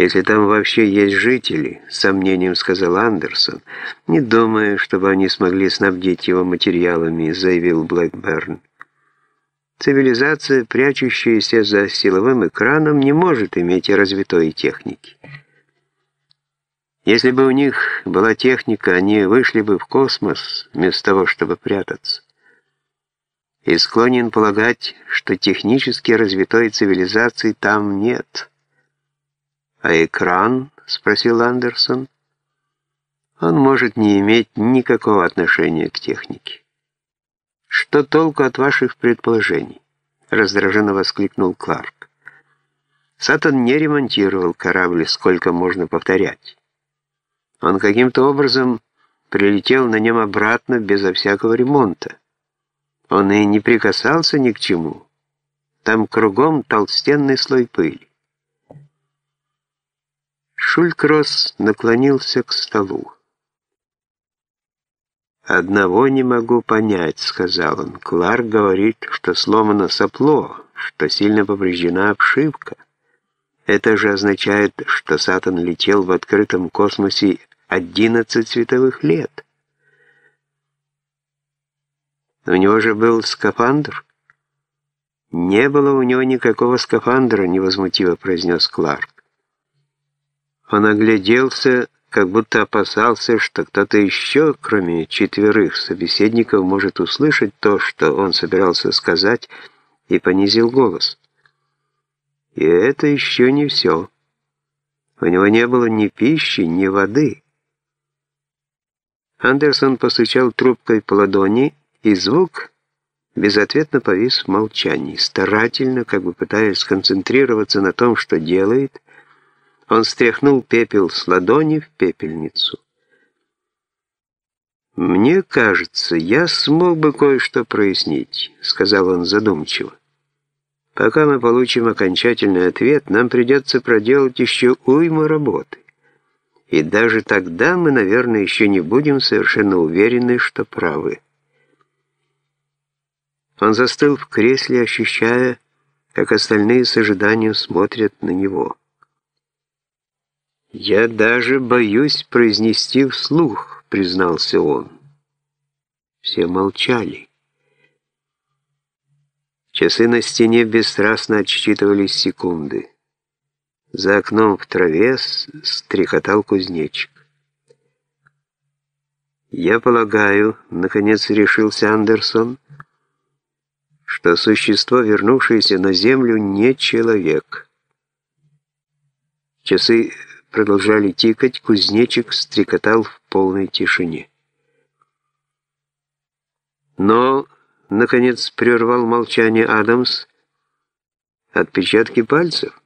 «Если там вообще есть жители», — с сомнением сказал Андерсон, «не думая, чтобы они смогли снабдить его материалами», — заявил Блэкберн. «Цивилизация, прячущаяся за силовым экраном, не может иметь развитой техники. Если бы у них была техника, они вышли бы в космос, вместо того, чтобы прятаться. И склонен полагать, что технически развитой цивилизации там нет». «А экран?» — спросил Андерсон. «Он может не иметь никакого отношения к технике». «Что толку от ваших предположений?» — раздраженно воскликнул Кларк. Сатан не ремонтировал корабль, сколько можно повторять. Он каким-то образом прилетел на нем обратно безо всякого ремонта. Он и не прикасался ни к чему. Там кругом толстенный слой пыли. Шулькросс наклонился к столу. «Одного не могу понять», — сказал он. «Кларк говорит, что сломано сопло, что сильно повреждена обшивка. Это же означает, что Сатан летел в открытом космосе 11 световых лет. У него же был скафандр». «Не было у него никакого скафандра», — невозмутиво произнес Кларк. Он огляделся, как будто опасался, что кто-то еще, кроме четверых собеседников, может услышать то, что он собирался сказать, и понизил голос. И это еще не все. У него не было ни пищи, ни воды. Андерсон постучал трубкой по ладони, и звук безответно повис в молчании, старательно, как бы пытаясь сконцентрироваться на том, что делает, он стряхнул пепел с ладони в пепельницу. «Мне кажется, я смог бы кое-что прояснить», — сказал он задумчиво. «Пока мы получим окончательный ответ, нам придется проделать еще уйму работы. И даже тогда мы, наверное, еще не будем совершенно уверены, что правы». Он застыл в кресле, ощущая, как остальные с ожиданием смотрят на него. «Я даже боюсь произнести вслух», — признался он. Все молчали. Часы на стене бесстрастно отсчитывали секунды. За окном в траве стрекотал кузнечик. «Я полагаю», — наконец решился Андерсон, «что существо, вернувшееся на Землю, не человек». Часы продолжали тикать, кузнечик стрекотал в полной тишине. Но, наконец, прервал молчание Адамс, отпечатки пальцев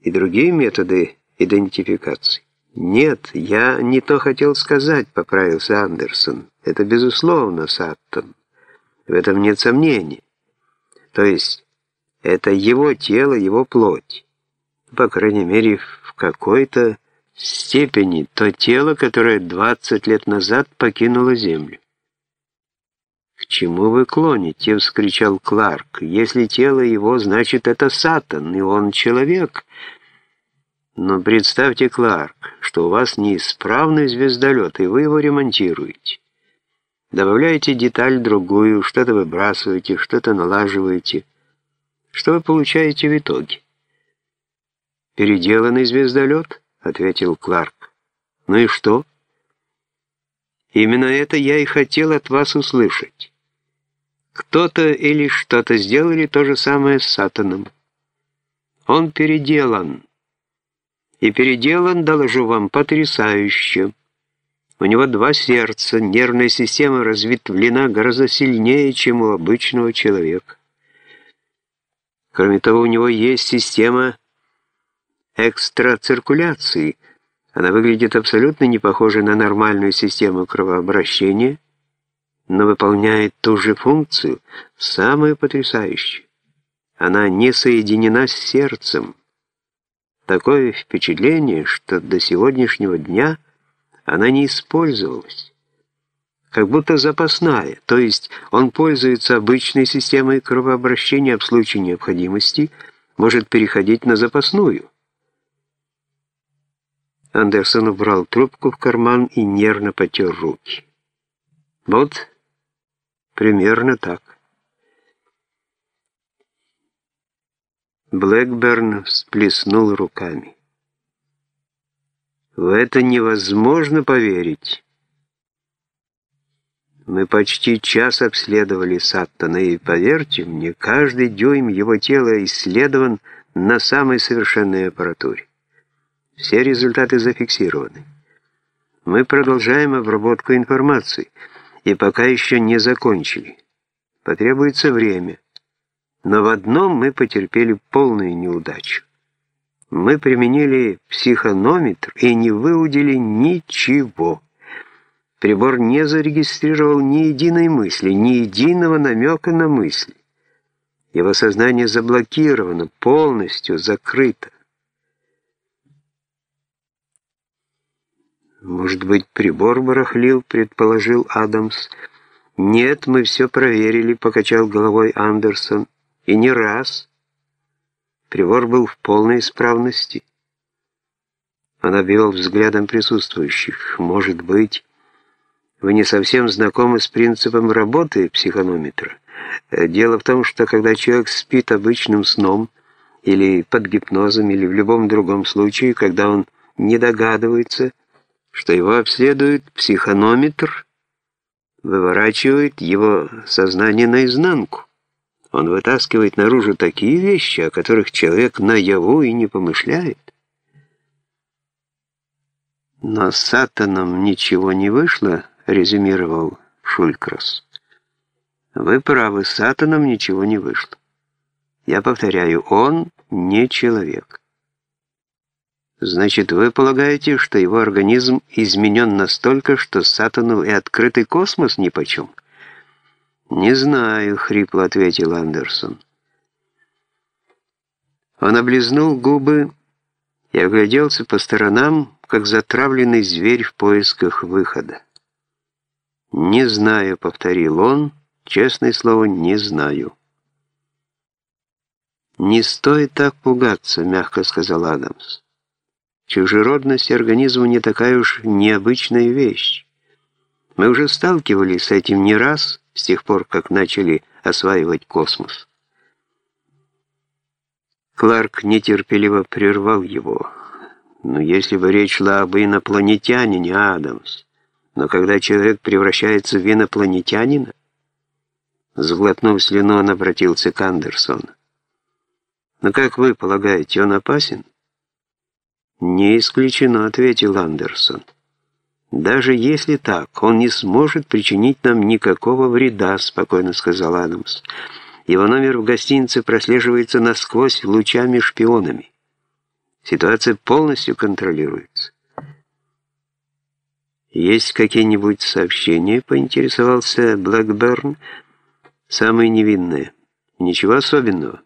и другие методы идентификации. «Нет, я не то хотел сказать», — поправился Андерсон. «Это безусловно, Саттон. В этом нет сомнений. То есть, это его тело, его плоть. По крайней мере, в какой-то степени то тело, которое 20 лет назад покинуло Землю. «К чему вы клоните?» — вскричал Кларк. «Если тело его, значит, это Сатан, и он человек». Но представьте, Кларк, что у вас неисправный звездолет, и вы его ремонтируете. Добавляете деталь другую, что-то выбрасываете, что-то налаживаете. Что вы получаете в итоге? «Переделанный звездолет?» — ответил Кларк. «Ну и что?» «Именно это я и хотел от вас услышать. Кто-то или что-то сделали то же самое с Сатаном. Он переделан. И переделан, доложу вам, потрясающе. У него два сердца, нервная система разветвлена гораздо сильнее, чем у обычного человека. Кроме того, у него есть система экстрациркуляции. Она выглядит абсолютно не похожей на нормальную систему кровообращения, но выполняет ту же функцию, самую потрясающую. Она не соединена с сердцем. Такое впечатление, что до сегодняшнего дня она не использовалась. Как будто запасная, то есть он пользуется обычной системой кровообращения, а в случае необходимости может переходить на запасную. Андерсон убрал трубку в карман и нервно потер руки. Вот примерно так. Блэкберн всплеснул руками. В это невозможно поверить. Мы почти час обследовали Саттона, и, поверьте мне, каждый дюйм его тела исследован на самой совершенной аппаратуре. Все результаты зафиксированы. Мы продолжаем обработку информации, и пока еще не закончили. Потребуется время. Но в одном мы потерпели полную неудачу. Мы применили психонометр и не выудили ничего. Прибор не зарегистрировал ни единой мысли, ни единого намека на мысли. Его сознание заблокировано, полностью закрыто. «Может быть, прибор барахлил?» — предположил Адамс. «Нет, мы все проверили», — покачал головой Андерсон. «И не раз». Прибор был в полной исправности. Он обвел взглядом присутствующих. «Может быть, вы не совсем знакомы с принципом работы психонометра. Дело в том, что когда человек спит обычным сном, или под гипнозом, или в любом другом случае, когда он не догадывается, что его обследует психонометр, выворачивает его сознание наизнанку. Он вытаскивает наружу такие вещи, о которых человек наяву и не помышляет. Но с Сатаном ничего не вышло, резюмировал Шулькрос. Вы правы, с Сатаном ничего не вышло. Я повторяю, он не человек. Значит, вы полагаете, что его организм изменен настолько, что Сатану и открытый космос нипочем? Не знаю, хрипло ответил Андерсон. Он облизнул губы и огляделся по сторонам, как затравленный зверь в поисках выхода. «Не знаю», — повторил он, — «честное слово, не знаю». «Не стоит так пугаться», — мягко сказал Адамс. Чужеродность организма не такая уж необычная вещь. Мы уже сталкивались с этим не раз, с тех пор, как начали осваивать космос. Кларк нетерпеливо прервал его. Но если бы речь шла об инопланетянине, Адамс, но когда человек превращается в инопланетянина, сглотнув слюну, он обратился к Андерсону. Но как вы полагаете, он опасен? «Не исключено», — ответил Андерсон. «Даже если так, он не сможет причинить нам никакого вреда», — спокойно сказал Адамс. «Его номер в гостинице прослеживается насквозь лучами-шпионами. Ситуация полностью контролируется». «Есть какие-нибудь сообщения?» — поинтересовался Блэкберн. «Самые невинные. Ничего особенного».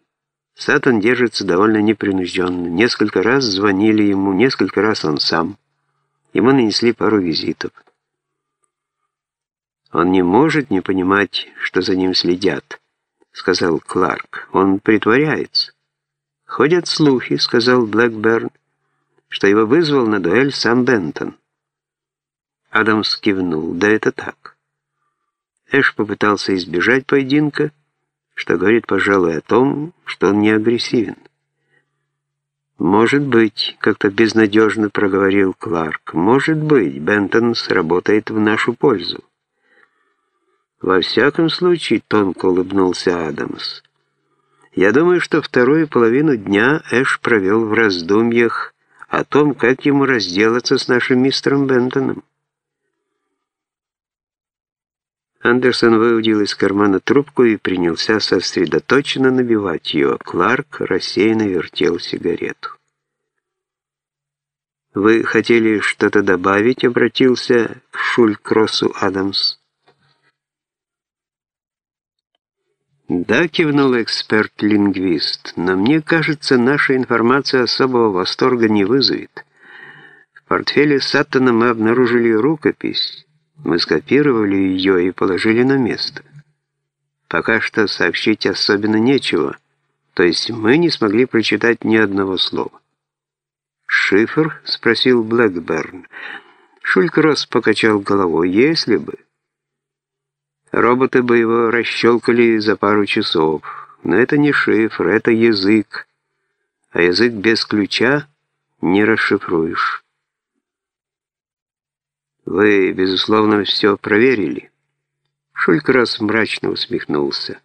Сатан держится довольно непринужденно. Несколько раз звонили ему, несколько раз он сам. Ему нанесли пару визитов. «Он не может не понимать, что за ним следят», — сказал Кларк. «Он притворяется». «Ходят слухи», — сказал Блэкберн, «что его вызвал на дуэль сам Бентон». Адамс кивнул. «Да это так». Эш попытался избежать поединка, что говорит, пожалуй, о том, что он не агрессивен. «Может быть», — как-то безнадежно проговорил Кларк, «может быть, Бентон сработает в нашу пользу». «Во всяком случае», — тонко улыбнулся Адамс, «я думаю, что вторую половину дня Эш провел в раздумьях о том, как ему разделаться с нашим мистером Бентоном. Андерсон выудил из кармана трубку и принялся сосредоточенно набивать ее. Кларк рассеянно вертел сигарету. «Вы хотели что-то добавить?» — обратился к Шулькроссу Адамс. «Да», — кивнул эксперт-лингвист, «но мне кажется, наша информация особого восторга не вызовет. В портфеле Саттона мы обнаружили рукопись». Мы скопировали ее и положили на место. Пока что сообщить особенно нечего, то есть мы не смогли прочитать ни одного слова. «Шифр?» — спросил Блэкберн. Шулькросс покачал головой. «Если бы...» Роботы бы его расщелкали за пару часов. Но это не шифр, это язык. А язык без ключа не расшифруешь. Вы, безусловно, все проверили. Шулькросс мрачно усмехнулся.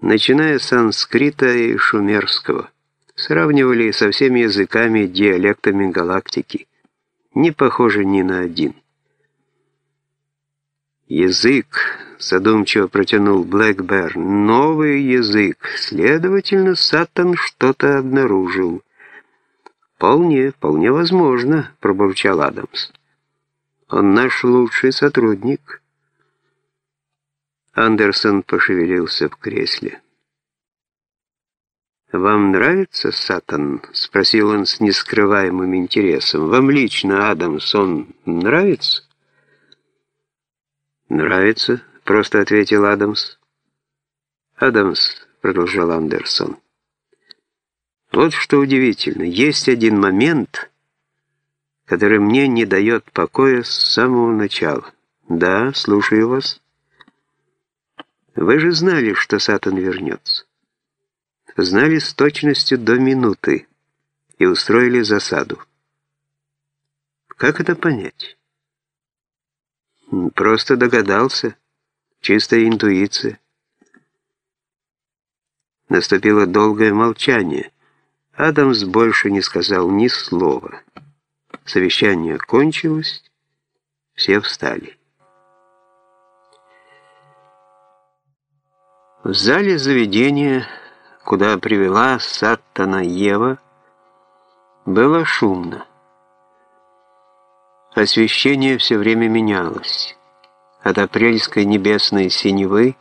Начиная с санскрита и шумерского, сравнивали со всеми языками, диалектами галактики. Не похоже ни на один. Язык, задумчиво протянул Блэкберн, новый язык. Следовательно, Сатан что-то обнаружил. «Вполне, вполне возможно», — пробурчал Адамс. «Он наш лучший сотрудник». Андерсон пошевелился в кресле. «Вам нравится Сатан?» — спросил он с нескрываемым интересом. «Вам лично, Адамс, он нравится?» «Нравится», — просто ответил Адамс. «Адамс», — продолжал Андерсон. «Вот что удивительно. Есть один момент, который мне не дает покоя с самого начала. Да, слушаю вас. Вы же знали, что Сатан вернется. Знали с точностью до минуты и устроили засаду. Как это понять?» Просто догадался. Чистая интуиция. Наступило долгое молчание. Адамс больше не сказал ни слова. Совещание кончилось, все встали. В зале заведения, куда привела Саттана Ева, было шумно. Освещение все время менялось. От апрельской небесной синевы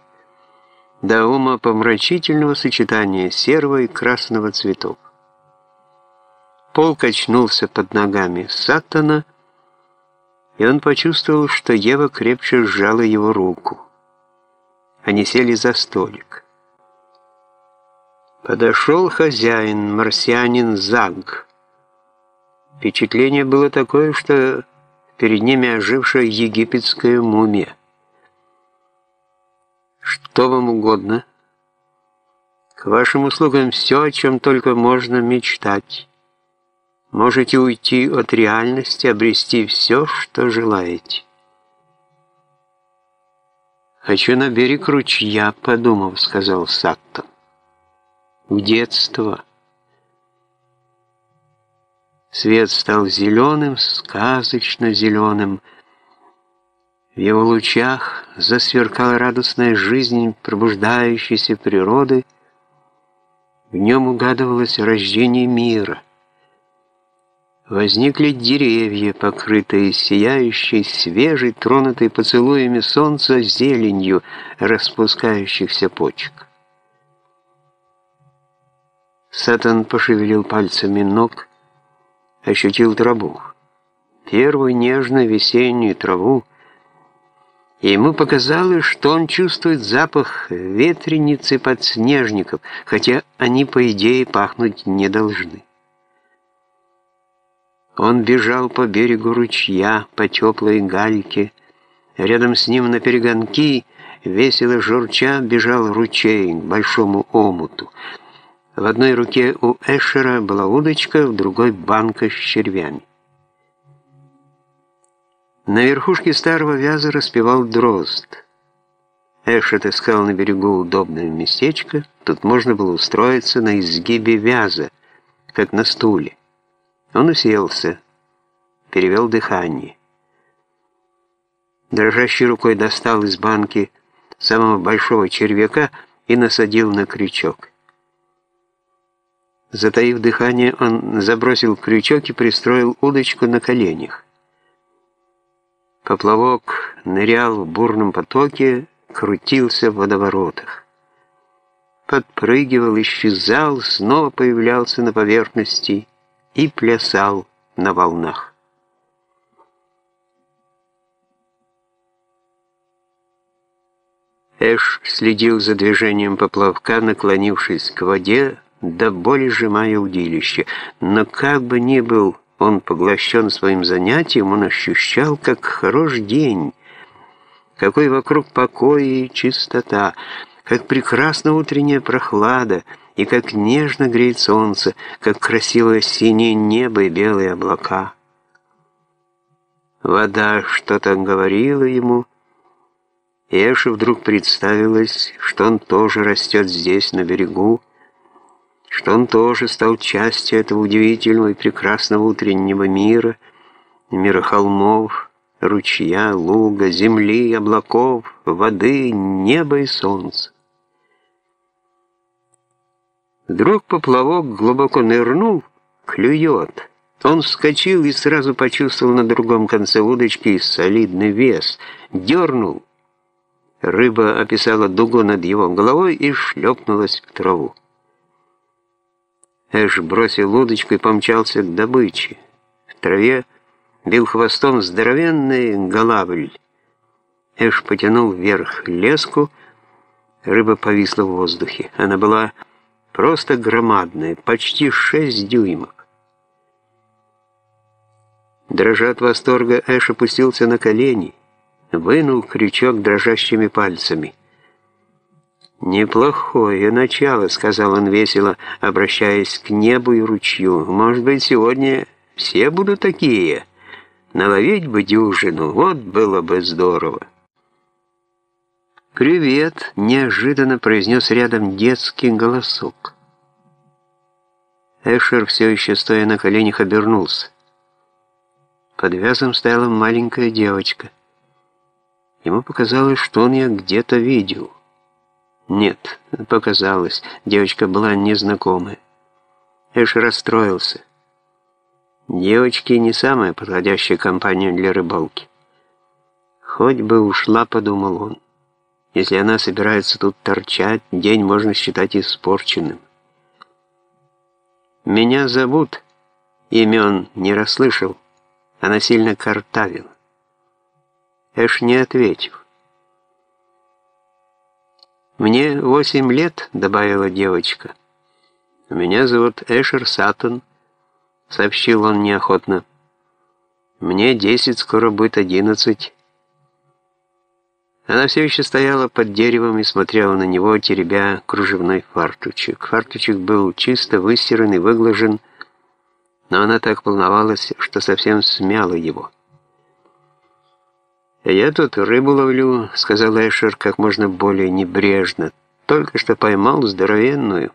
до ума помрачительного сочетания серого и красного цветов. Пол качнулся под ногами Сатана, и он почувствовал, что Ева крепче сжала его руку. Они сели за столик. Подошел хозяин, марсианин Заг. Впечатление было такое, что перед ними ожившая египетская мумия. «Что вам угодно?» «К вашим услугам все, о чем только можно мечтать. Можете уйти от реальности, обрести все, что желаете». «Хочу на берег ручья», — подумав, — сказал Саттон. «В детство». Свет стал зеленым, сказочно зеленым. В его лучах засверкала радостная жизнь пробуждающейся природы. В нем угадывалось рождение мира. Возникли деревья, покрытые сияющей, свежей, тронутой поцелуями солнца зеленью распускающихся почек. Сатан пошевелил пальцами ног, ощутил траву. Первую нежную весеннюю траву, и ему показалось, что он чувствует запах ветреницы подснежников, хотя они, по идее, пахнуть не должны. Он бежал по берегу ручья, по теплой гальке. Рядом с ним на перегонки, весело журча, бежал ручей к большому омуту. В одной руке у Эшера была удочка, в другой банка с червями. На верхушке старого вяза распевал дрозд. Эшет искал на берегу удобное местечко, тут можно было устроиться на изгибе вяза, как на стуле. Он уселся, перевел дыхание. Дрожащей рукой достал из банки самого большого червяка и насадил на крючок. Затаив дыхание, он забросил крючок и пристроил удочку на коленях. Поплавок нырял в бурном потоке, крутился в водоворотах. Подпрыгивал, исчезал, снова появлялся на поверхности и плясал на волнах. Эш следил за движением поплавка, наклонившись к воде, до боли сжимая удилище. Но как бы ни был он поглощен своим занятием, он ощущал, как хорош день, какой вокруг покой и чистота, как прекрасна утренняя прохлада, и как нежно греет солнце, как красивое синее небо и белые облака. Вода что-то говорила ему, и Эше вдруг представилось, что он тоже растет здесь, на берегу, что он тоже стал частью этого удивительного и прекрасного утреннего мира, мира холмов, ручья, луга, земли, облаков, воды, неба и солнца. Вдруг поплавок глубоко нырнул, клюет. Он вскочил и сразу почувствовал на другом конце удочки солидный вес. Дернул. Рыба описала дугу над его головой и шлепнулась в траву. Эш бросил удочку и помчался к добыче. В траве бил хвостом здоровенный галабль. Эш потянул вверх леску, рыба повисла в воздухе. Она была просто громадная, почти шесть дюймов. Дрожа от восторга, Эш опустился на колени, вынул крючок дрожащими пальцами. «Неплохое начало», — сказал он весело, обращаясь к небу и ручью. «Может быть, сегодня все будут такие? Наловить бы дюжину, вот было бы здорово». «Привет!» — неожиданно произнес рядом детский голосок. Эшер, все еще стоя на коленях, обернулся. Под вязом стояла маленькая девочка. Ему показалось, что он ее где-то видел. Нет, показалось, девочка была незнакомая. Эш расстроился. Девочки не самая подходящая компания для рыбалки. Хоть бы ушла, подумал он. Если она собирается тут торчать, день можно считать испорченным. «Меня зовут...» Имен не расслышал. Она сильно картавила. Эш не ответил. «Мне восемь лет», — добавила девочка. «Меня зовут Эшер Сатан», — сообщил он неохотно. «Мне десять, скоро будет одиннадцать». Она все еще стояла под деревом и смотрела на него, теребя кружевной фартучек. Фартучек был чисто выстиран и выглажен, но она так волновалась, что совсем смяла его. «Я тут рыбу ловлю», — сказал Эшер как можно более небрежно. «Только что поймал здоровенную».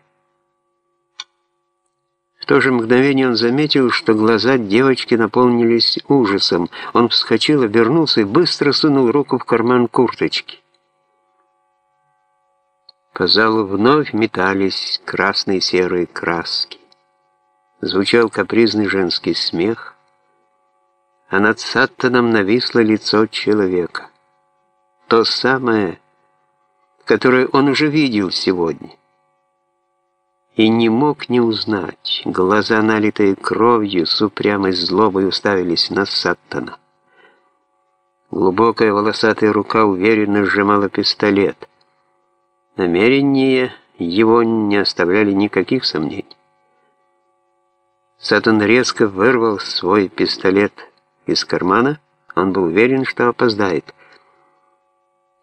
То же мгновение он заметил, что глаза девочки наполнились ужасом. Он вскочил, обернулся и быстро сунул руку в карман курточки. По залу вновь метались красные и серые краски. Звучал капризный женский смех, а над Саттоном нависло лицо человека. То самое, которое он уже видел сегодня и не мог не узнать. Глаза, налитые кровью, с упрямой злобой уставились на Саттона. Глубокая волосатая рука уверенно сжимала пистолет. Намерения его не оставляли никаких сомнений. Саттон резко вырвал свой пистолет из кармана. Он был уверен, что опоздает.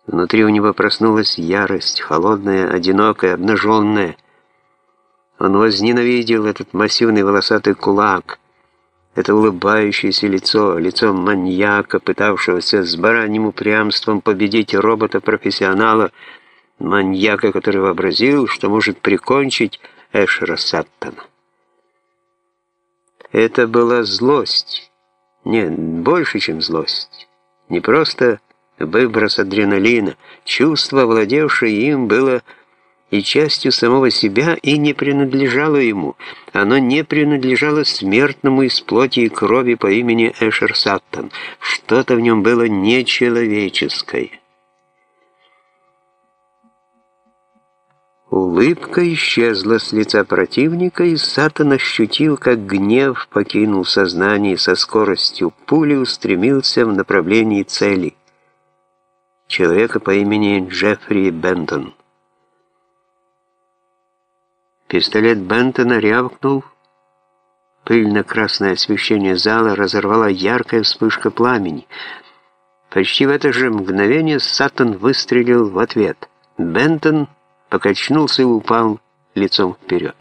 Внутри у него проснулась ярость, холодная, одинокая, обнаженная, он возненавидел этот массивный волосатый кулак, это улыбающееся лицо, лицо маньяка, пытавшегося с бараньим упрямством победить робота-профессионала, маньяка, который вообразил, что может прикончить Эшера Саттона. Это была злость. Нет, больше, чем злость. Не просто выброс адреналина. Чувство, владевшее им, было и частью самого себя и не принадлежало ему. Оно не принадлежало смертному из плоти и крови по имени Эшер Саттон. Что-то в нем было нечеловеческое. Улыбка исчезла с лица противника, и Сатан ощутил, как гнев покинул сознание со скоростью пули устремился в направлении цели. Человека по имени Джеффри Бентон. Пистолет Бентона рявкнул. Пыльно-красное освещение зала разорвала яркая вспышка пламени. Почти в это же мгновение Саттон выстрелил в ответ. Бентон покачнулся и упал лицом вперед.